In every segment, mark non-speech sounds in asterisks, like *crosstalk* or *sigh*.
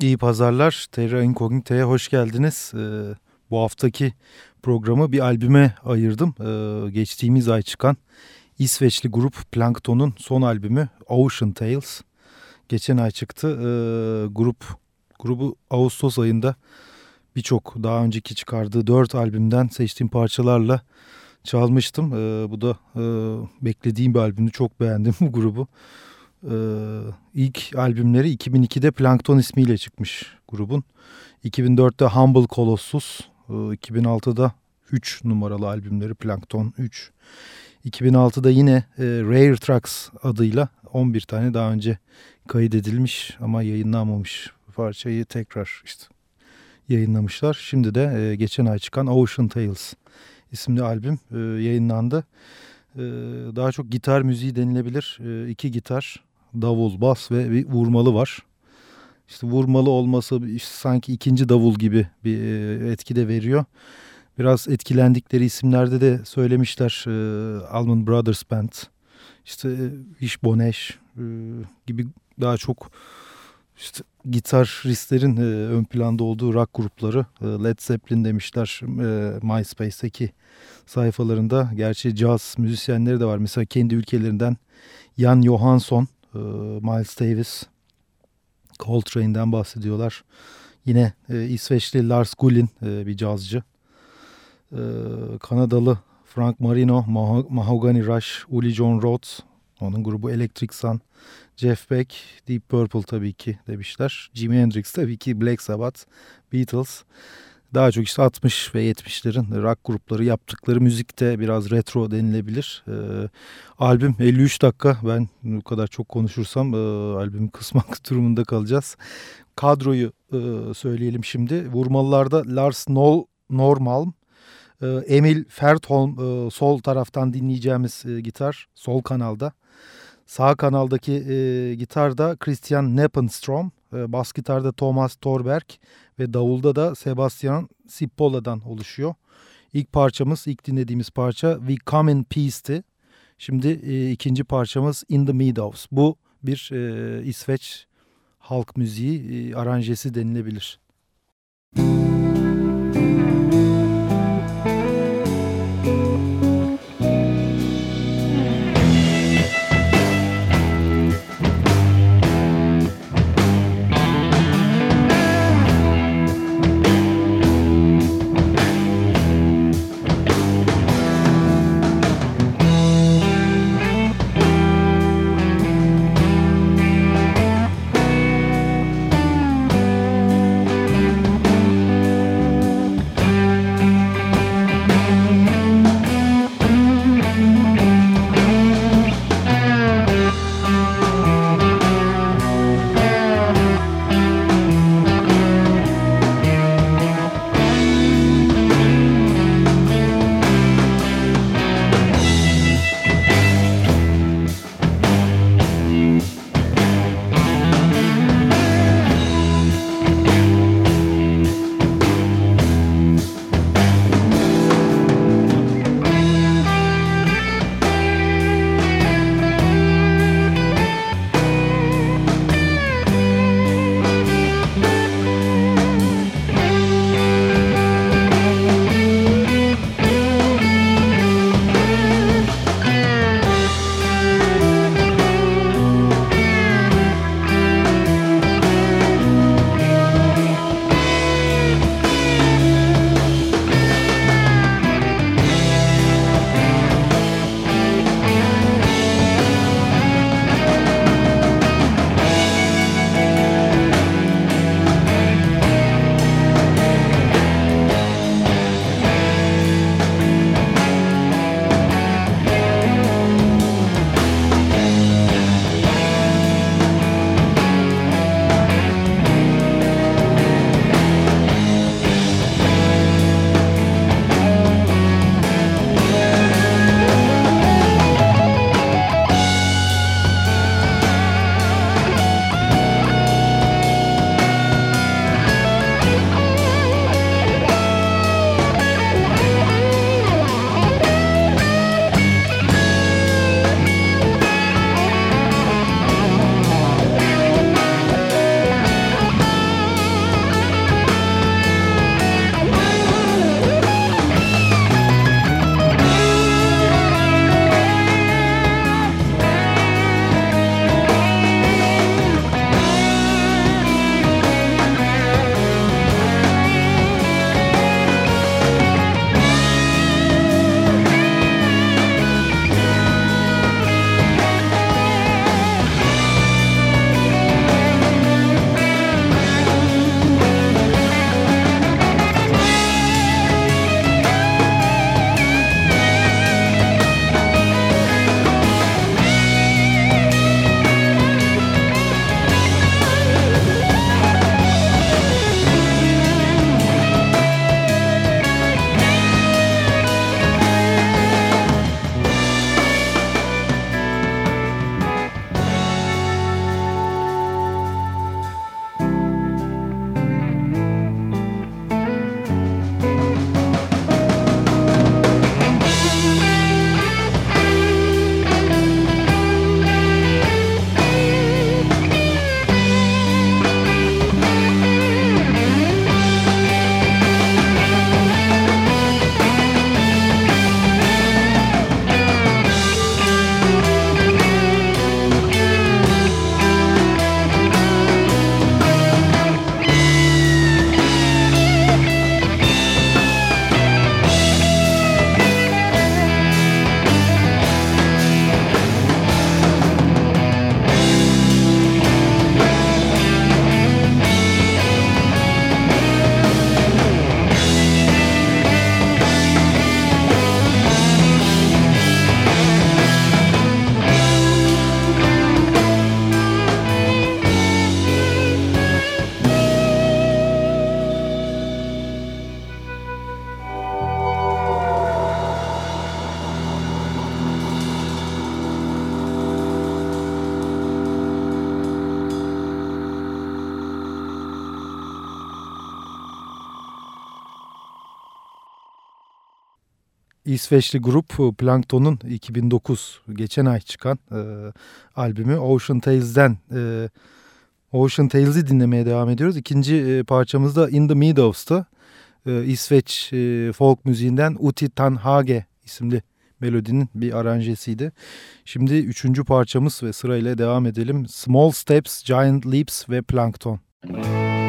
İyi pazarlar. Terra Incognita'ya hoş geldiniz. Ee, bu haftaki programı bir albüme ayırdım. Ee, geçtiğimiz ay çıkan İsveçli grup Plankton'un son albümü Ocean Tales. Geçen ay çıktı. Ee, grup grubu Ağustos ayında birçok daha önceki çıkardığı dört albümden seçtiğim parçalarla çalmıştım. Ee, bu da e, beklediğim bir albümdü. Çok beğendim *laughs* bu grubu. Ee, ilk albümleri 2002'de Plankton ismiyle çıkmış grubun. 2004'te Humble Colossus, 2006'da e, 3 numaralı albümleri Plankton 3. 2006'da yine e, Rare Tracks adıyla 11 tane daha önce kaydedilmiş ama yayınlanmamış parçayı tekrar işte yayınlamışlar. Şimdi de e, geçen ay çıkan Ocean Tales isimli albüm e, yayınlandı. E, daha çok gitar müziği denilebilir. E, iki gitar, davul, bas ve bir vurmalı var. İşte vurmalı olması işte sanki ikinci davul gibi bir e, etki de veriyor. Biraz etkilendikleri isimlerde de söylemişler. E, Alman Brothers Band, işte e, Wishbone e, gibi daha çok işte gitaristlerin ön planda olduğu rock grupları Led Zeppelin demişler MySpace'teki sayfalarında. Gerçi caz müzisyenleri de var. Mesela kendi ülkelerinden Jan Johansson, e, Miles Davis, Coltrane'den bahsediyorlar. Yine e, İsveçli Lars Gullin e, bir cazcı. E, Kanadalı Frank Marino, Mah Mahogany Rush, Uli John Rhodes, onun grubu Electric Sun, Jeff Beck, Deep Purple tabii ki demişler. Jimi Hendrix tabii ki Black Sabbath, Beatles. Daha çok işte 60 ve 70'lerin rock grupları yaptıkları müzikte biraz retro denilebilir. Ee, albüm 53 dakika. Ben bu kadar çok konuşursam e, albümü *laughs* kısmak durumunda kalacağız. Kadroyu e, söyleyelim şimdi. Vurmalılarda Lars Nol Normal, e, Emil Fertholm e, sol taraftan dinleyeceğimiz e, gitar sol kanalda. Sağ kanaldaki e, gitarda Christian Neppenstrom, e, bas gitarda Thomas Torberg ve davulda da Sebastian Sippola'dan oluşuyor. İlk parçamız, ilk dinlediğimiz parça We Come in Peace'ti. Şimdi e, ikinci parçamız In the Meadows. Bu bir e, İsveç halk müziği e, aranjesi denilebilir. Müzik İsveçli grup Plankton'un 2009 geçen ay çıkan e, albümü Ocean Tales'den e, Ocean Tales'i dinlemeye devam ediyoruz. İkinci e, parçamız da In the Meadows'ta e, İsveç e, folk müziğinden Uti Tanhage isimli melodinin bir aranjesiydi. Şimdi üçüncü parçamız ve sırayla devam edelim. Small Steps, Giant Leaps ve Plankton. Müzik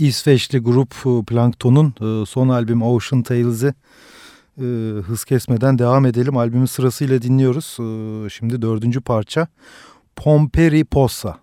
İsveçli grup e, Plankton'un e, son albüm Ocean Tales'i e, hız kesmeden devam edelim. Albümün sırasıyla dinliyoruz. Şimdi dördüncü parça Pomperi Possa.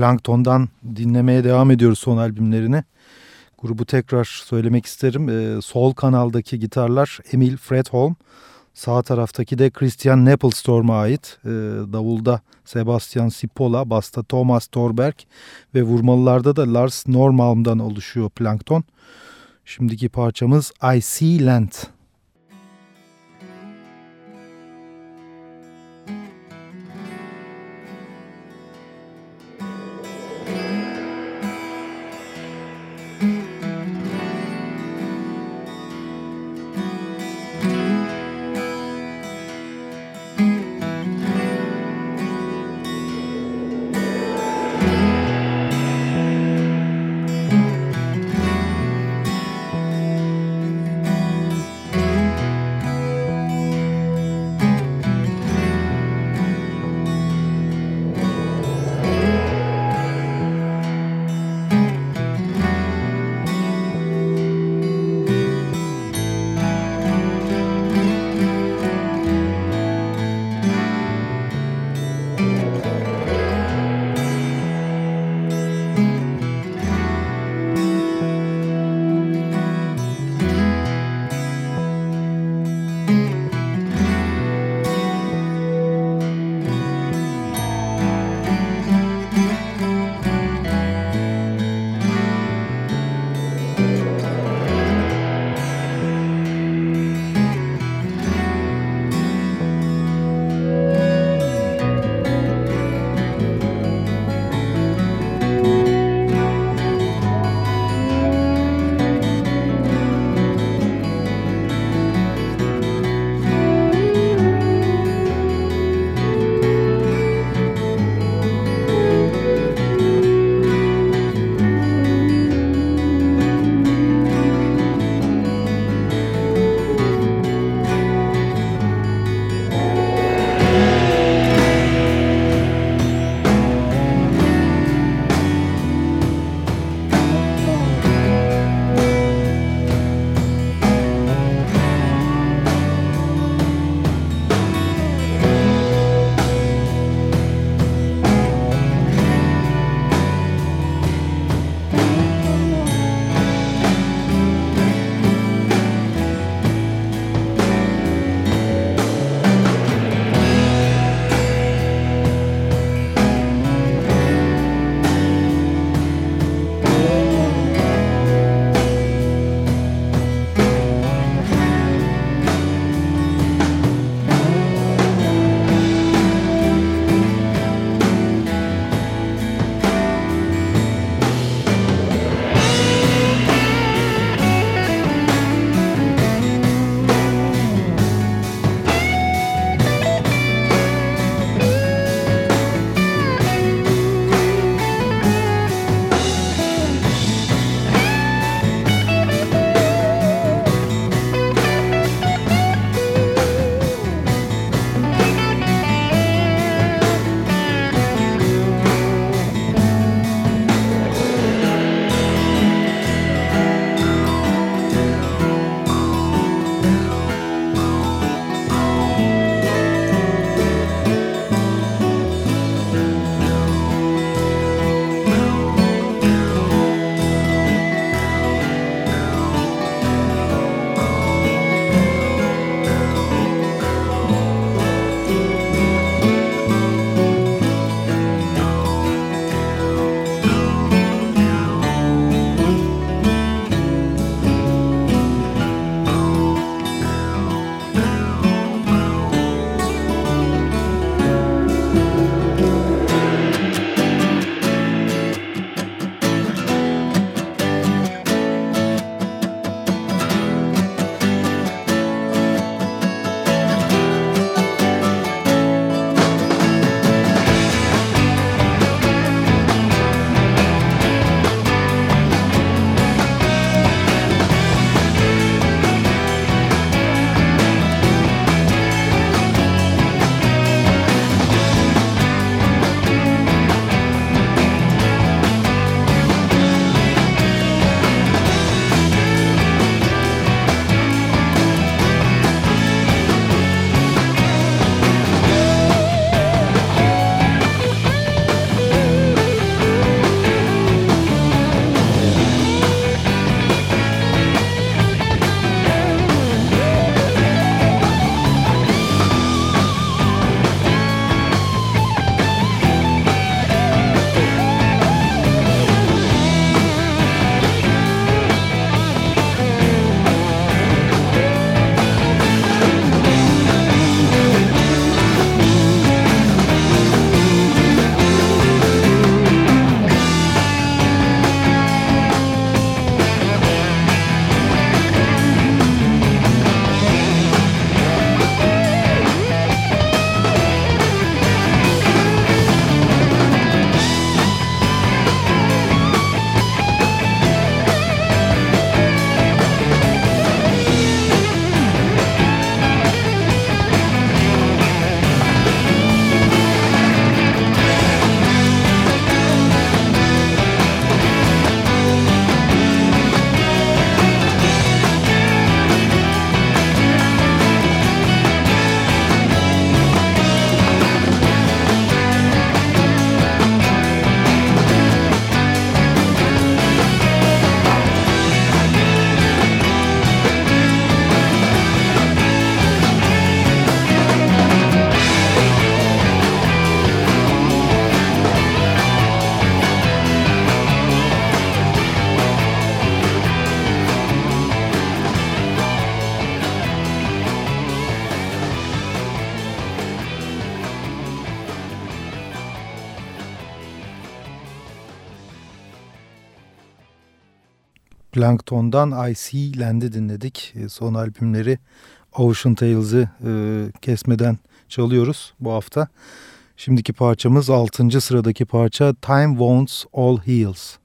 Plankton'dan dinlemeye devam ediyoruz son albümlerini. Grubu tekrar söylemek isterim. E, sol kanaldaki gitarlar Emil Fredholm. Sağ taraftaki de Christian Nepplestorm'a ait. E, davulda Sebastian Sipola, basta Thomas Torberg ve vurmalılarda da Lars Normalm'dan oluşuyor Plankton. Şimdiki parçamız I See Land. Plankton'dan I See Land'i dinledik. E, son albümleri Ocean Tales'ı e, kesmeden çalıyoruz bu hafta. Şimdiki parçamız 6. sıradaki parça Time Wants All Heals.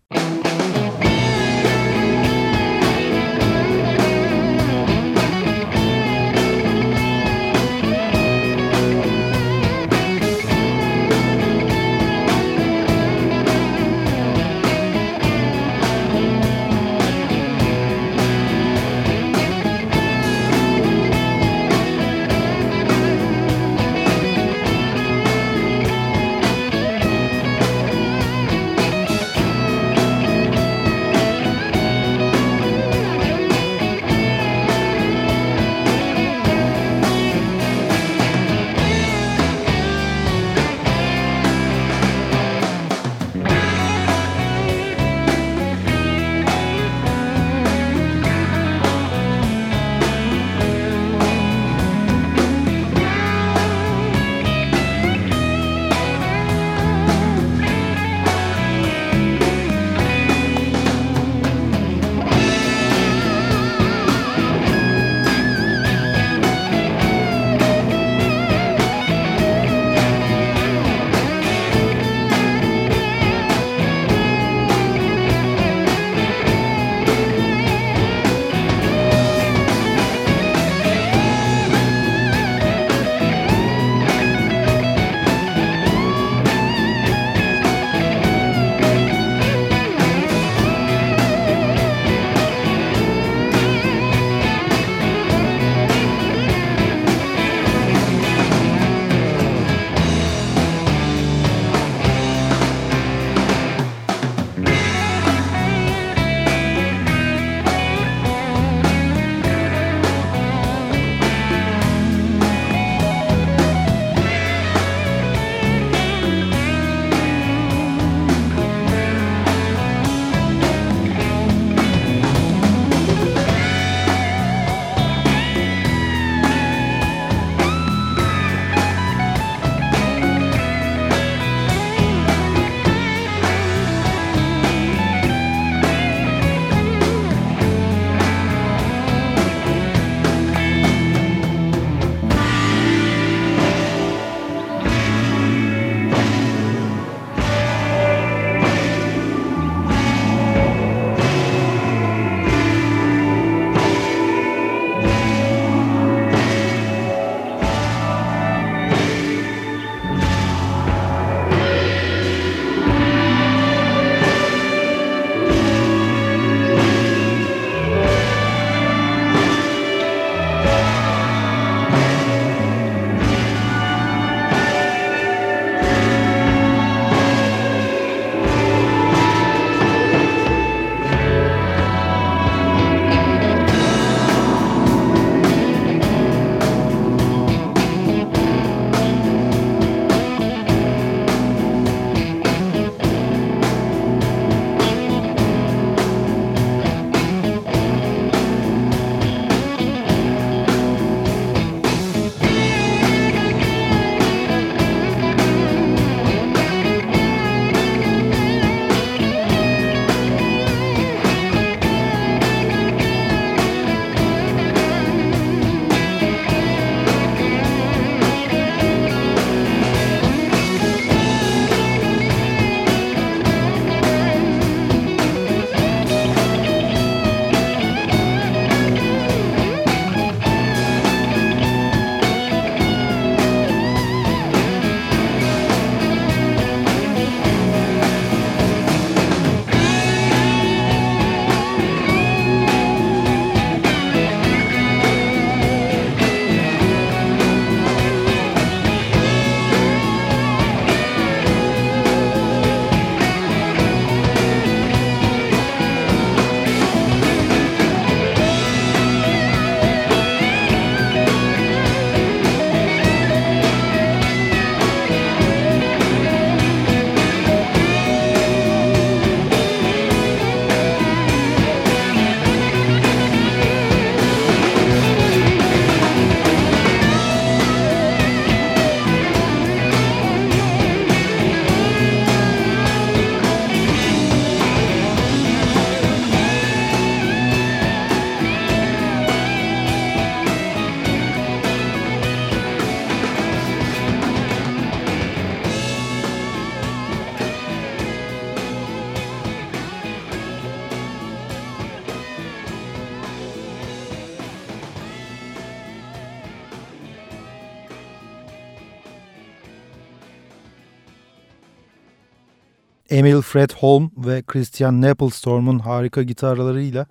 Emil Fred Holm ve Christian Napplestorm'un harika gitarlarıyla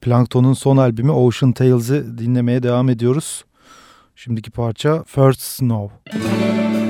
Plankton'un son albümü Ocean Tales'ı dinlemeye devam ediyoruz. Şimdiki parça First Snow. Müzik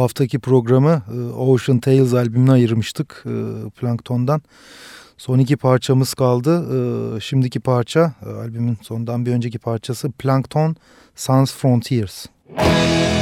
Haftaki programı e, Ocean Tales albümüne ayırmıştık e, Plankton'dan. Son iki parçamız kaldı. E, şimdiki parça albümün sondan bir önceki parçası Plankton Sans Frontiers. Müzik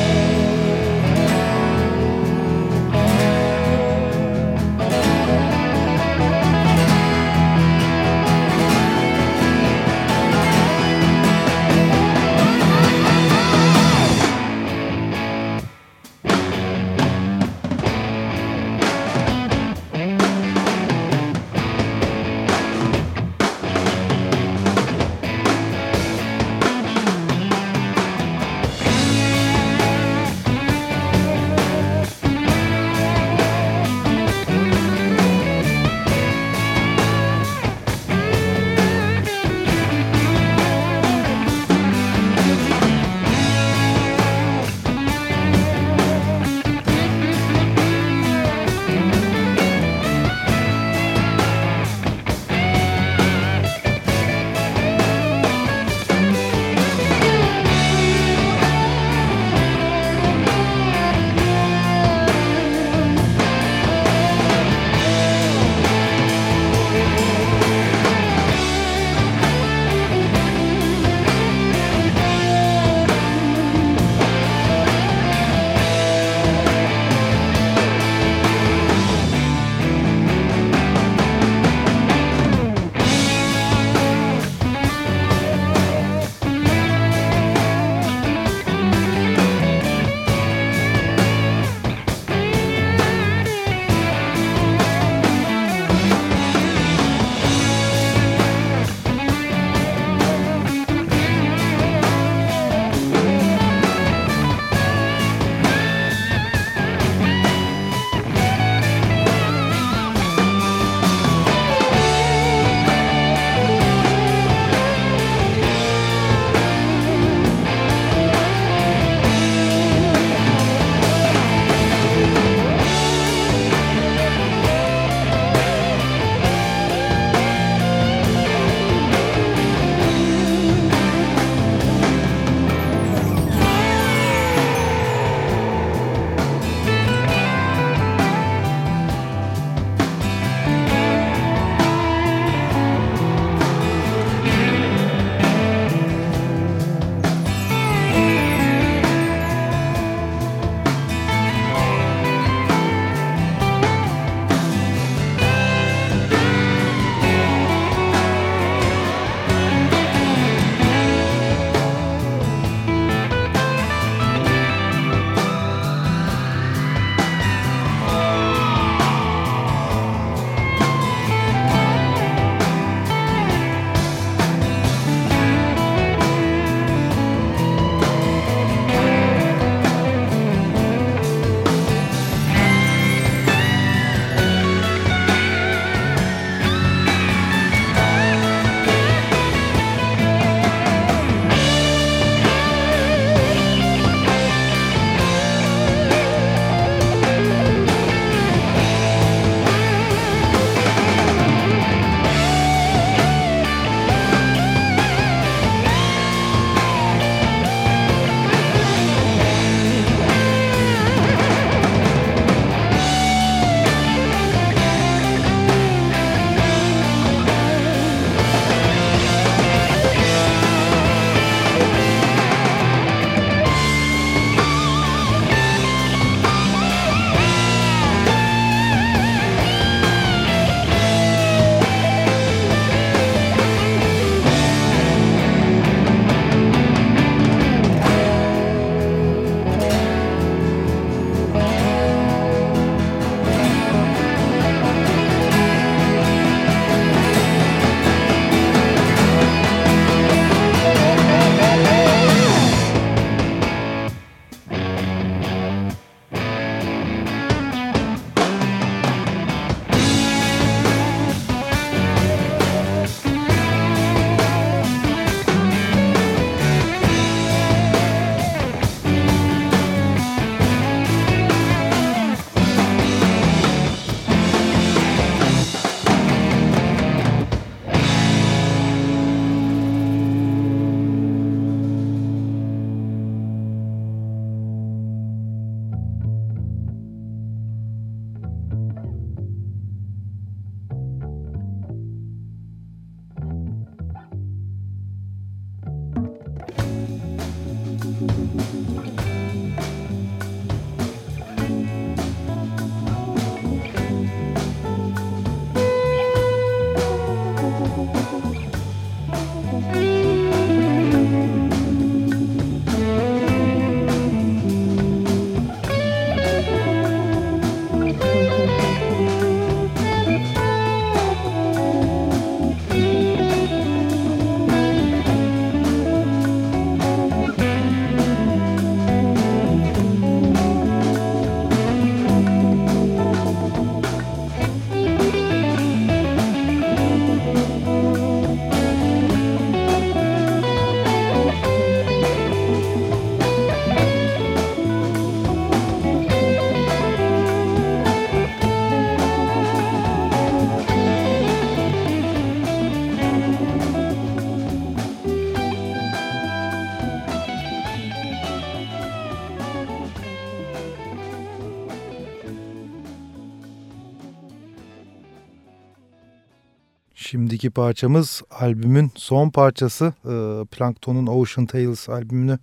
Şimdiki parçamız albümün son parçası. E, Plankton'un Ocean Tales albümünü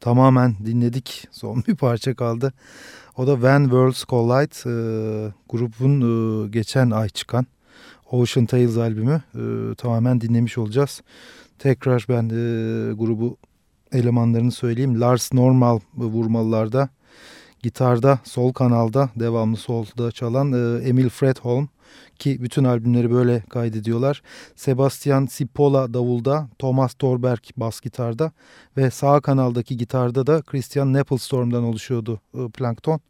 tamamen dinledik. Son bir parça kaldı. O da When Worlds Collide e, grubun geçen ay çıkan Ocean Tales albümü e, tamamen dinlemiş olacağız. Tekrar ben e, grubu elemanlarını söyleyeyim. Lars Normal vurmalılarda, gitarda, sol kanalda, devamlı solda çalan e, Emil Fredholm ki bütün albümleri böyle kaydediyorlar. Sebastian Cipolla davulda, Thomas Torberg bas gitarda ve sağ kanaldaki gitarda da Christian Nepplestorm'dan oluşuyordu e, Plankton.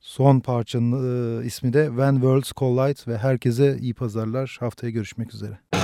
Son parçanın e, ismi de When Worlds Collide ve herkese iyi pazarlar. Haftaya görüşmek üzere.